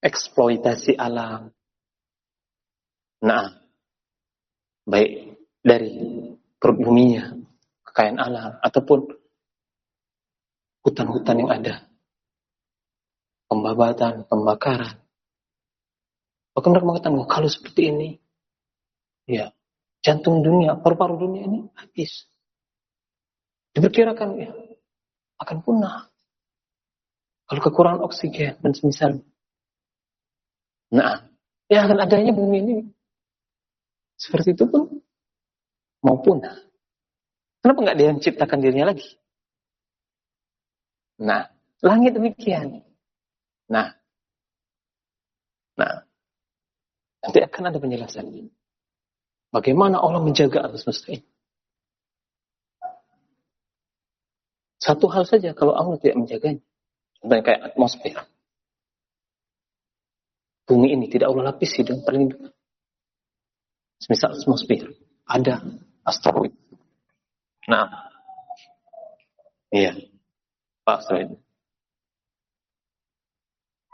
eksploitasi alam. Nah, baik dari perut kekayaan alam, ataupun hutan-hutan yang ada, pembabatan, pembakaran. Bahkan mereka mengatakan, oh, kalau seperti ini, ya jantung dunia, paru-paru dunia ini habis. Diperkirakan ya akan punah. Kalau kekurangan oksigen dan semisal. Nah, ya akan adanya bumi ini seperti itu pun mau punah. Kenapa nggak dia menciptakan dirinya lagi? Nah, langit demikian. Nah, nah, nanti akan ada penjelasan. Bagaimana Allah menjaga alam semesta ini? Satu hal saja kalau Allah tidak menjaganya. Contohnya kayak atmosfer. Bumi ini tidak Allah lapisi dengan perlindungan. Misal atmosfer. Ada asteroid. Nah. Iya. Pak asteroid.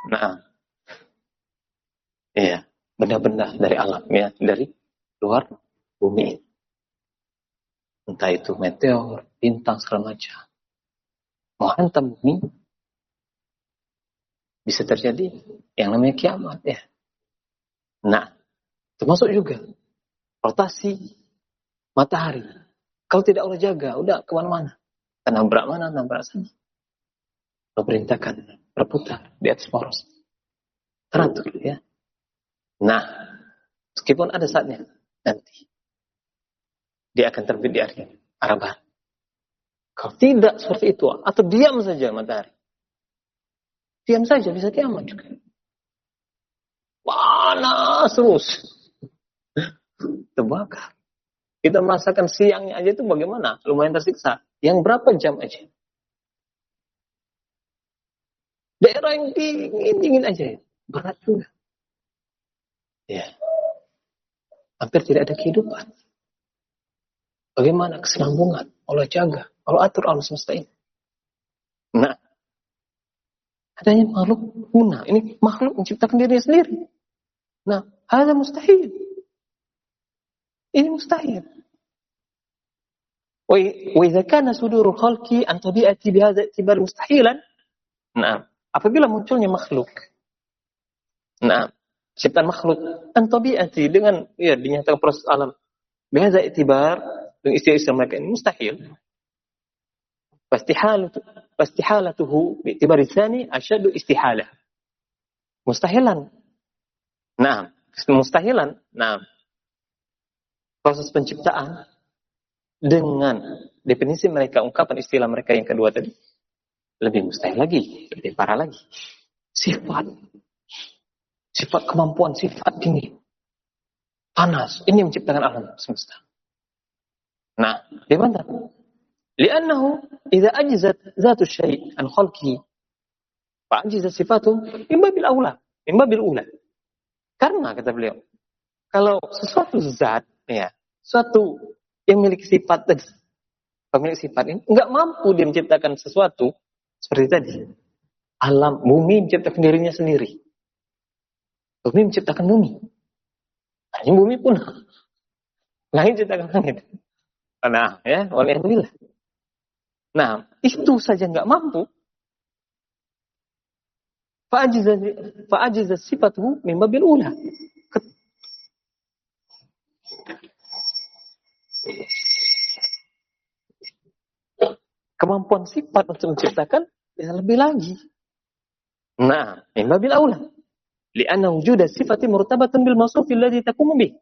Nah. Iya. Benda-benda dari alam ya. Dari luar bumi. Entah itu meteor, bintang, segala macam. Menghantam bumi. Bisa terjadi yang namanya kiamat ya. Nah, termasuk juga rotasi matahari. Kalau tidak Allah jaga, udah ke mana-mana. Nabrak mana, nabrak sana. Allah perintahkan berputar di atas poros. Teratur ya. Nah, meskipun ada saatnya nanti dia akan terbit di arah barat. Kalau tidak seperti itu, atau diam saja matahari. Diam saja bisa kiamat juga. Panas terus terbakar. Kita merasakan siangnya aja itu bagaimana? Lumayan tersiksa. Yang berapa jam aja? Daerah yang dingin, dingin aja. Berat juga. Ya. Hampir tidak ada kehidupan. Bagaimana kesinambungan? Allah jaga. Allah atur alam semesta ini. Nah. Adanya makhluk punah. Ini makhluk menciptakan dirinya sendiri. Nah, ada mustahil. Ini mustahil. وإذا كان صدور الخلق عن طبيعة بهذا اعتبار مستحيلا Nah, apabila munculnya makhluk. Nah, ciptaan makhluk an tabiati dengan ya dinyatakan proses alam. Bihadza itibar dengan istilah-istilah mereka ini mustahil. Fastihalatu fastihalatuhu bi'tibar tsani asyadu istihalah. Mustahilan. Nah, mustahilan. Nah, proses penciptaan dengan definisi mereka, ungkapan istilah mereka yang kedua tadi, lebih mustahil lagi, lebih parah lagi. Sifat, sifat kemampuan, sifat ini, panas, ini menciptakan alam semesta. Nah, di mana? Liannahu idza ajzat zatu syai' an khalqihi fa ajzat sifatu imma bil aula, imma bil ula. Karena kata beliau, kalau sesuatu zat ya, suatu yang memiliki sifat tadi. Pemilik sifat ini nggak mampu dia menciptakan sesuatu seperti tadi. Alam bumi menciptakan dirinya sendiri. Bumi menciptakan bumi. hanya bumi pun Langit menciptakan langit. Nah, ya, oleh Allah. Nah, itu saja nggak mampu. pak sifatuhu mimma bil ula. Kemampuan sifat untuk menciptakan ya lebih lagi. Nah, min babil aula. Lianna wujuda sifati murtabatun bil mawsuf alladhi taqumu bih.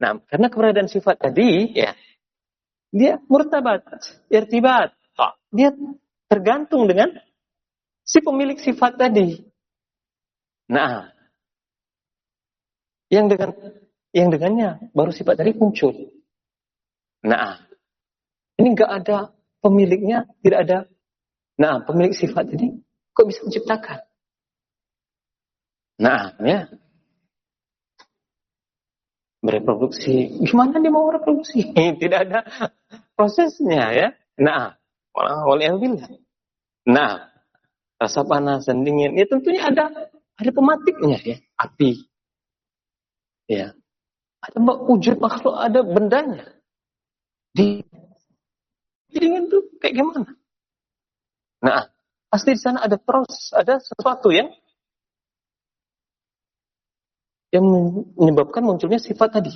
Nah, karena keberadaan sifat tadi ya dia murtabat, irtibat. Dia tergantung dengan si pemilik sifat tadi. Nah, yang dengan yang dengannya baru sifat tadi muncul. Nah, ini enggak ada pemiliknya, tidak ada. Nah, pemilik sifat tadi kok bisa menciptakan? Nah, ya. Bereproduksi. Gimana dia mau reproduksi? tidak ada prosesnya ya. Nah, waliyahbillah. Nah, rasa panas dan dingin. Ya tentunya ada ada pematiknya ya. Api. Ya. Ada wujud makhluk, ada bendanya. Di Dingin tuh kayak gimana? Nah, pasti di sana ada proses, ada sesuatu yang yang menyebabkan munculnya sifat tadi.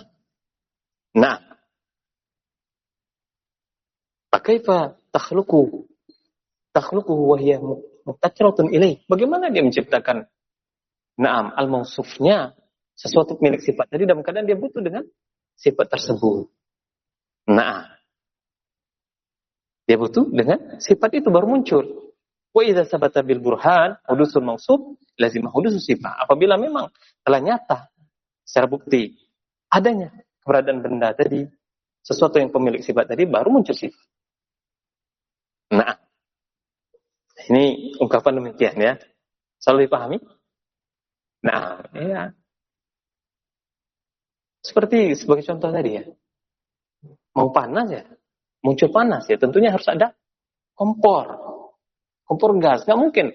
Nah, Pakaifa takhluku takhluku wa hiya muqtachiratun ilaih. Bagaimana dia menciptakan Naam, al-mausufnya sesuatu milik sifat tadi dalam keadaan dia butuh dengan sifat tersebut. Nah, dia butuh dengan sifat itu baru muncul. Wa idza sabata bil burhan hudusul mausuf lazim hudusul sifat. Apabila memang telah nyata secara bukti adanya keberadaan benda tadi, sesuatu yang pemilik sifat tadi baru muncul sifat. Nah, ini ungkapan demikian ya. Selalu dipahami? Nah, ya. Seperti sebagai contoh tadi ya. Mau panas ya, muncul panas ya tentunya harus ada kompor. Kompor gas. Nggak mungkin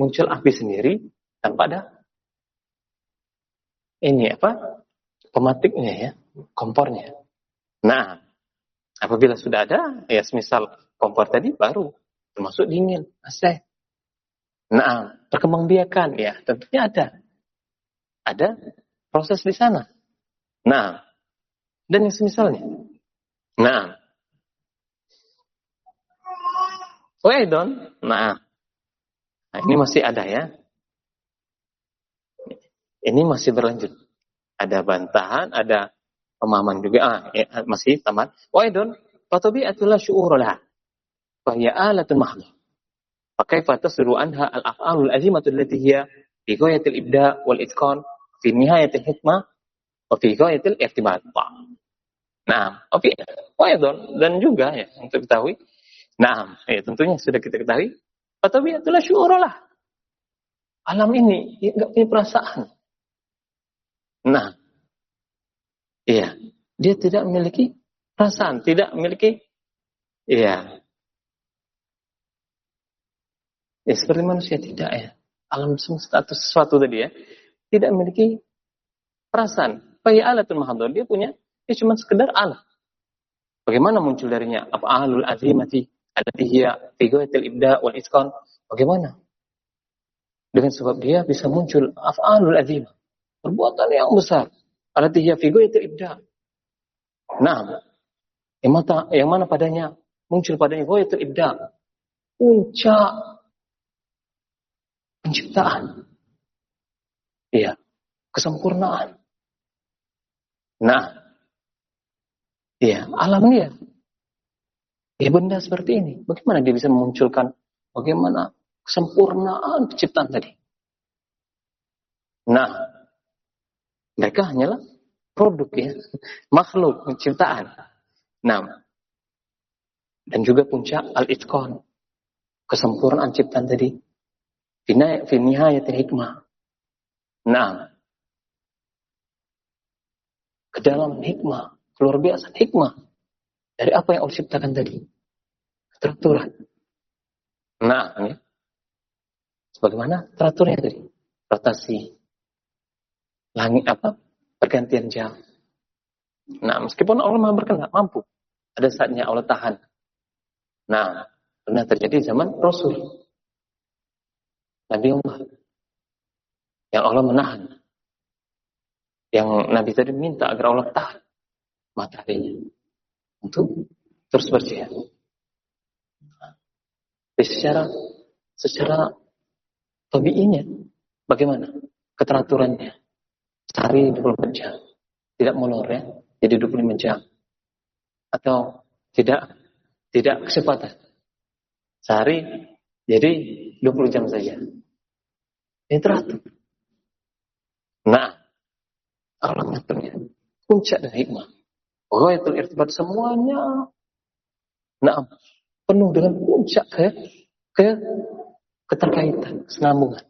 muncul api sendiri tanpa ada ini apa pematiknya ya, kompornya. Nah, apabila sudah ada, ya semisal kompor tadi baru termasuk dingin, AC. Nah, perkembangbiakan ya tentunya ada. Ada proses di sana. Nah, dan yang semisalnya. Nah, Waidon. Nah, nah ini masih ada ya. Ini masih berlanjut. Ada bantahan, ada pemahaman juga. Ah, ya, masih tamat. Waidon. Fatabi'atullah syu'urulah. Fahya alatun mahmud. Fakaifa tasru anha al-af'alul azimatul lati hiya ibda wal itqan fi nihayatil hikmah wa fi ghayatil i'tibar. Nah, oke. Waidon dan juga ya untuk diketahui Nah, ya tentunya sudah kita ketahui. itulah syu'uralah. Alam ini nggak punya perasaan. Nah, iya, dia tidak memiliki perasaan, tidak memiliki, iya, ya seperti manusia tidak ya. Alam semesta atau sesuatu tadi ya, tidak memiliki perasaan. Faya alatul mahadur, dia punya, dia cuma sekedar alat. Bagaimana muncul darinya? Apa ahlul azimati? Alati hiya fi ibda wal itqan. Bagaimana? Dengan sebab dia bisa muncul af'alul azim. Perbuatan yang besar. Alati hiya fi ibda. Nah, yang, mata, yang mana padanya muncul padanya ghayatul ibda. Puncak penciptaan. Iya, kesempurnaan. Nah, iya, alam dia Ya benda seperti ini. Bagaimana dia bisa memunculkan bagaimana kesempurnaan penciptaan tadi? Nah, mereka hanyalah produk ya, makhluk penciptaan. Nah, dan juga puncak al-itqan, kesempurnaan ciptaan tadi. Fi nihayatil hikmah. Nah, ke dalam hikmah, luar biasa hikmah dari apa yang Allah ciptakan tadi teraturan. Nah, ya. Sebagaimana teraturnya tadi? Rotasi. Langit apa? Pergantian jam. Nah, meskipun Allah maha mampu. Ada saatnya Allah tahan. Nah, pernah terjadi zaman Rasul. Nabi Allah. Yang Allah menahan. Yang Nabi tadi minta agar Allah tahan mataharinya. Untuk terus berjihad. Jadi secara secara tabiinya bagaimana? Keteraturannya. Sehari 24 jam. Tidak molor ya. Jadi 25 jam. Atau tidak tidak kesempatan. Sehari jadi 20 jam saja. Ini teratur. Nah Allah mengaturnya puncak dan hikmah itu irtibat semuanya nah penuh dengan puncak ke ke keterkaitan, kesenambungan.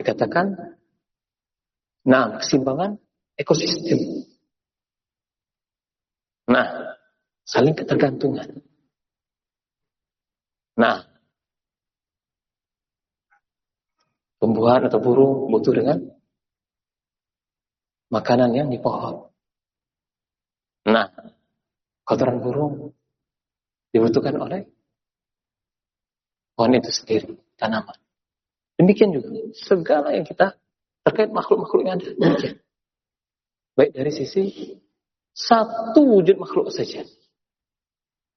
Dikatakan, nah kesimbangan ekosistem. Nah, saling ketergantungan. Nah, tumbuhan atau burung butuh dengan makanan yang di pohon. Nah, kotoran burung dibutuhkan oleh pohon itu sendiri, tanaman. Demikian juga segala yang kita terkait makhluk-makhluk yang ada. Demikian. Baik dari sisi satu wujud makhluk saja.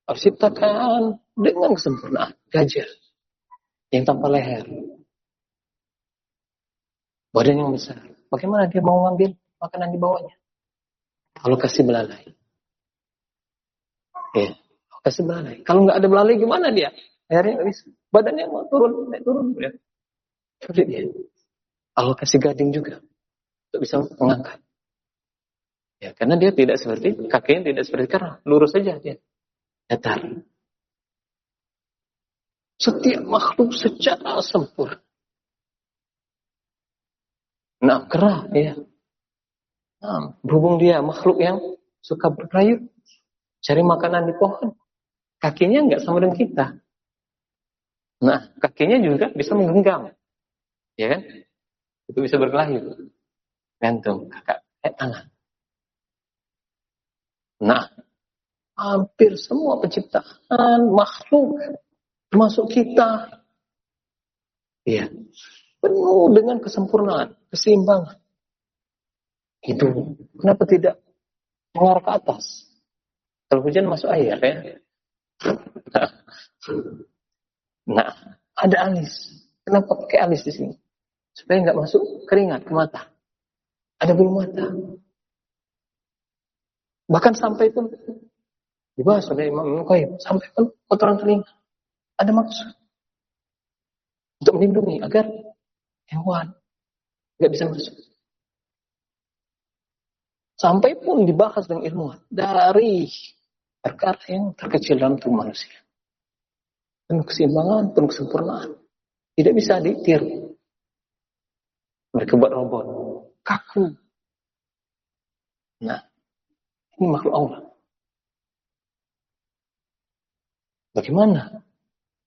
Harus ciptakan dengan kesempurnaan. Gajah yang tanpa leher. Badan yang besar. Bagaimana dia mau mengambil makanan di bawahnya? Kalau kasih belalai. Ya, kasih belalai. Kalau nggak ada belalai gimana dia? Akhirnya. Badannya mau turun, naik turun. Ya. Sulit dia. Allah kasih gading juga. Untuk bisa mengangkat. Ya, karena dia tidak seperti, kakinya tidak seperti karena Lurus saja dia. Datar. Setiap makhluk secara sempurna. Nah, kerah, ya. Nah, berhubung dia makhluk yang suka berkayut, cari makanan di pohon. Kakinya nggak sama dengan kita. Nah, kakinya juga bisa menggenggam. Ya kan? Itu bisa berkelahi. Gantung kakak eh, tangan. Nah, hampir semua penciptaan makhluk termasuk kita ya penuh dengan kesempurnaan, keseimbangan. Itu kenapa tidak mengarah ke atas? Kalau hujan masuk air ya. Nah, ada alis. Kenapa pakai alis di sini? Supaya nggak masuk keringat ke mata. Ada bulu mata. Bahkan sampai pun dibahas oleh Imam Qayyim sampai pun kotoran telinga. Ada maksud untuk melindungi agar hewan nggak bisa masuk. Sampai pun dibahas dengan ilmuwan dari perkara yang terkecil dalam tubuh manusia. Penuh keseimbangan, penuh kesempurnaan. Tidak bisa ditiru. Mereka buat robot. Kaku. Nah, ini makhluk Allah. Bagaimana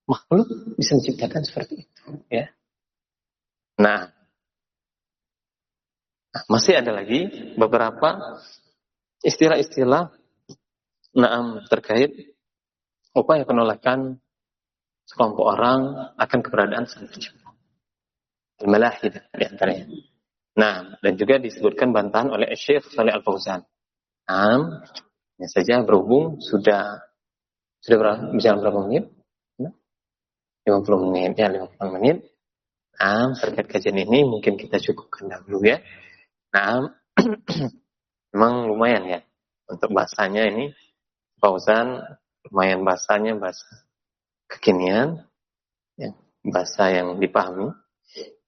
makhluk bisa menciptakan seperti itu? Ya. Nah, nah masih ada lagi beberapa istilah-istilah Naam terkait upaya penolakan sekelompok orang akan keberadaan sang pencipta. Al-Malahidah di antaranya. Nah, dan juga disebutkan bantahan oleh Syekh Saleh Al-Fauzan. Nah, ya saja berhubung sudah sudah berapa, bisa berapa menit? 50 menit, ya 50 menit. Nah, terkait kajian ini mungkin kita cukupkan dahulu ya. Nah, memang lumayan ya untuk bahasanya ini Fauzan lumayan bahasanya bahasa kekinian, ya, bahasa yang dipahami.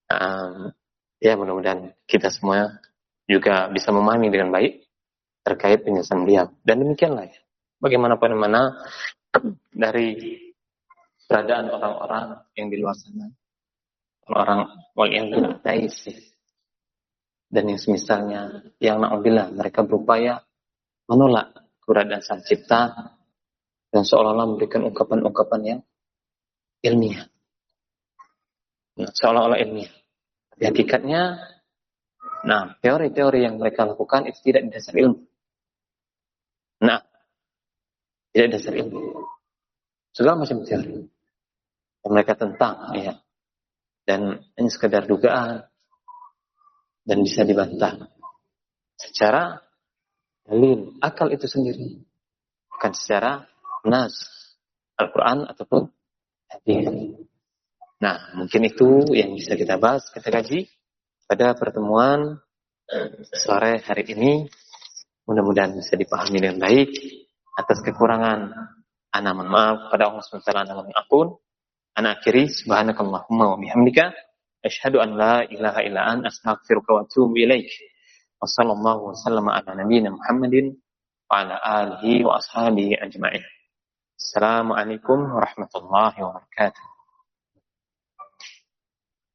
Um, ya mudah-mudahan kita semua juga bisa memahami dengan baik terkait penjelasan beliau. Dan demikianlah ya. Bagaimanapun mana dari keberadaan orang-orang yang di luar sana, orang yang sih dan yang semisalnya yang na'udillah mereka berupaya menolak keberadaan sang cipta dan seolah-olah memberikan ungkapan-ungkapan yang ilmiah. Nah, seolah-olah ilmiah. Tapi hakikatnya, nah, teori-teori yang mereka lakukan itu tidak dasar ilmu. Nah, tidak dasar ilmu. Segala macam teori yang mereka tentang, ya. dan hanya sekedar dugaan dan bisa dibantah secara dalil akal itu sendiri bukan secara nas Al-Quran ataupun hadis. Nah, mungkin itu yang bisa kita bahas, kita kaji pada pertemuan sore hari ini. Mudah-mudahan bisa dipahami dengan baik. Atas kekurangan, ana mohon maaf pada Allah SWT ana mohon ampun. Ana akhiri subhanakallahumma wa bihamdika asyhadu an la ilaha illa an astaghfiruka wa atubu ilaik. Wassallallahu wasallam ala nabiyyina Muhammadin wa ala alihi wa ashabihi ajma'in. Assalamualaikum warahmatullahi wabarakatuh.